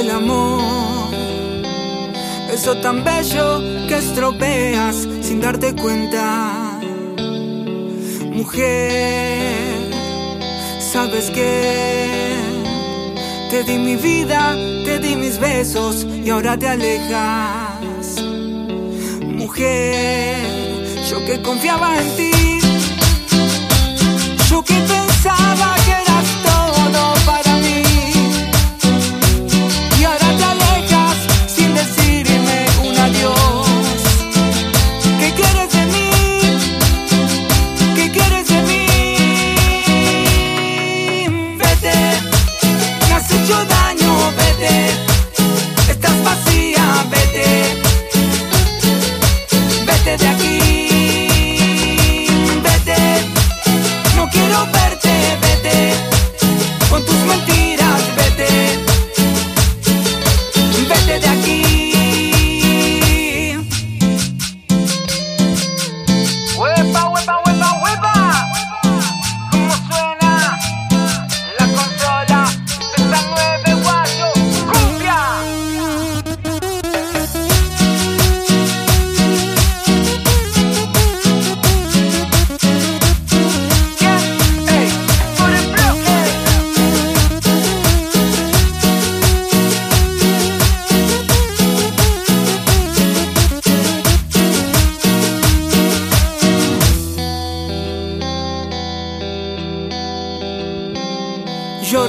el amor. Eso tan bello que estropeas sin darte cuenta. Mujer, ¿sabes qué? Te di mi vida, te di mis besos y ahora te alejas. Mujer, yo que confiaba en ti.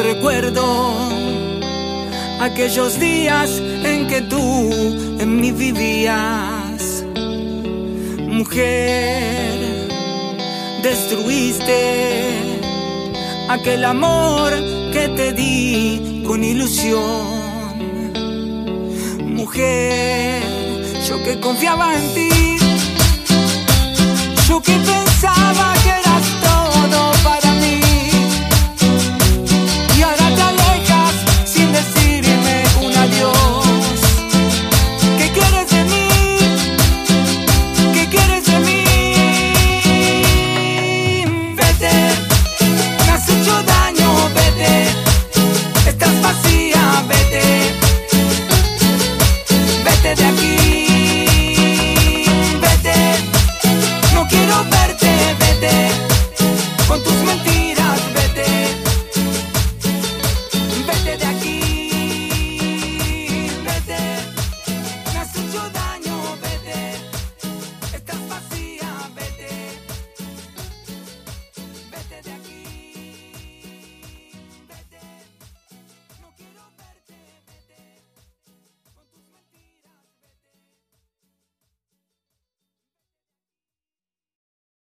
Recuerdo aquellos días en que tú en mí vivías. Mujer, destruiste aquel amor que te di con ilusión. Mujer, yo que confiaba en ti, yo que pensaba que eras that